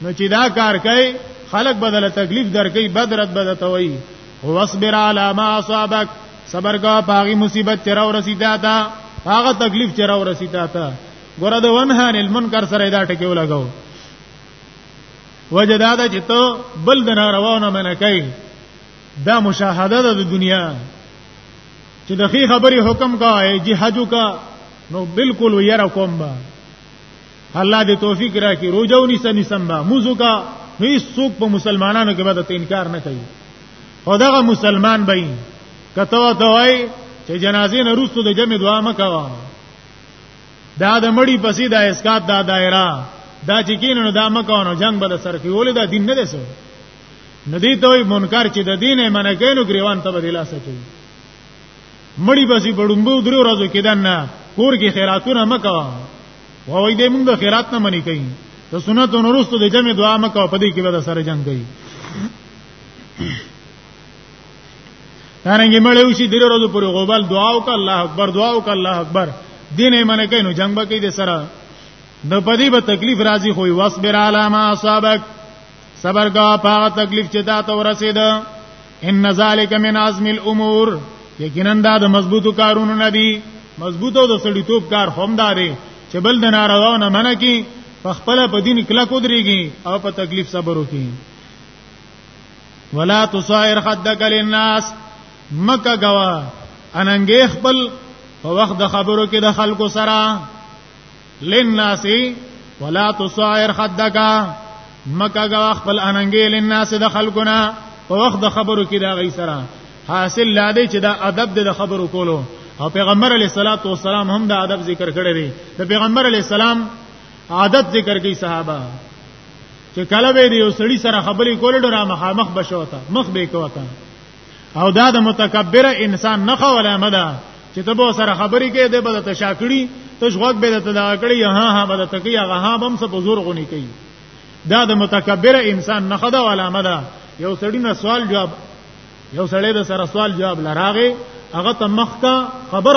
نو چې دا کار کوي خلق بدل تکلیف درکې بدرت بدتوي واصبر على ما اصابك صبر کا پاغي مصیبت تیر او رسیدا تا هغه تکلیف تیر او رسیدا تا ګوره د ونهان المنکر سره دا ټکی ولګاو وجدا دا چې ته بل د نارواونه منه کوي دا مشاهده ده د دنیا چې د خې خبري حکم کا جهاد کا نو بالکل ويره کوم با الله دې توفیق راکړي روزه ونیسه نیسم با موزو کا هیڅ څوک په مسلمانانو کې به ته انکار نه کوي او دغه مسلمان به کته دوای چې جنازې نه روستو د جمع دعا مکوا دا د مړی پسې د اسقات دا دایره دا چې کینو دا مکوانو جنگ به سر کې ولې دا دین نه دی سو ندی ته وي منکر چې د دینه منکینو گریوان ته بدلا سکی مړی پسې پړمبو درو ورځو کې دنه کور کې خیراتونه مکوا او وای دې موږ د خیرات نه منی کوي د سنت نورستو د جمع دعا مکو په دې کې به سره جنگ کوي دانګې مړې وشي ډیر ورځې پورې غوبل دعا وکړه الله اکبر دعا وکړه الله اکبر دین یې منه کینو جنگ به کوي د سره د پدی به تکلیف راځي خو واصبر علی ما اصابک صبر کا پاغه تکلیف چې تا ته ورسید ان ذالک من عزم الامور یقینا دا د مضبوطو کارونو نه دی مضبوطو د سړیتوب کار هم دا دی چې بل د ناروا نه منع کی په خپل په دین کله کودريږي او په تکلیف صبر وکي ولا تصائر خدک للناس مکه غوا اننګ خپل په وخت د خبرو کې د خلکو سره للناس ولا تصائر خدک مکه غوا خپل اننګې للناس د خلقنا په وخت د خبرو کې دا غي سره حاصل لا دی چې دا ادب د خبرو کولو او پیغمبر علی صلوات و سلام هم دا ادب ذکر کړی دی د پیغمبر علی سلام عادت ذکر کوي صحابه چې کله به یو سړی سره خبرې کولې ډېر مخامخ بشوتا مخ به کوتا او دا د متکبر انسان نه خوله مده چې ته به سره خبرې کې د بده تشاکړي ته ژوګ به ته دا کړی ها ها بده تکي هغه ها بم څه بزور غونی کوي دا د متکبر انسان نه خدا علامه ده یو سړی نه سوال جواب یو سړی د سره سوال جواب لراغه هغه ته مخ کا خبر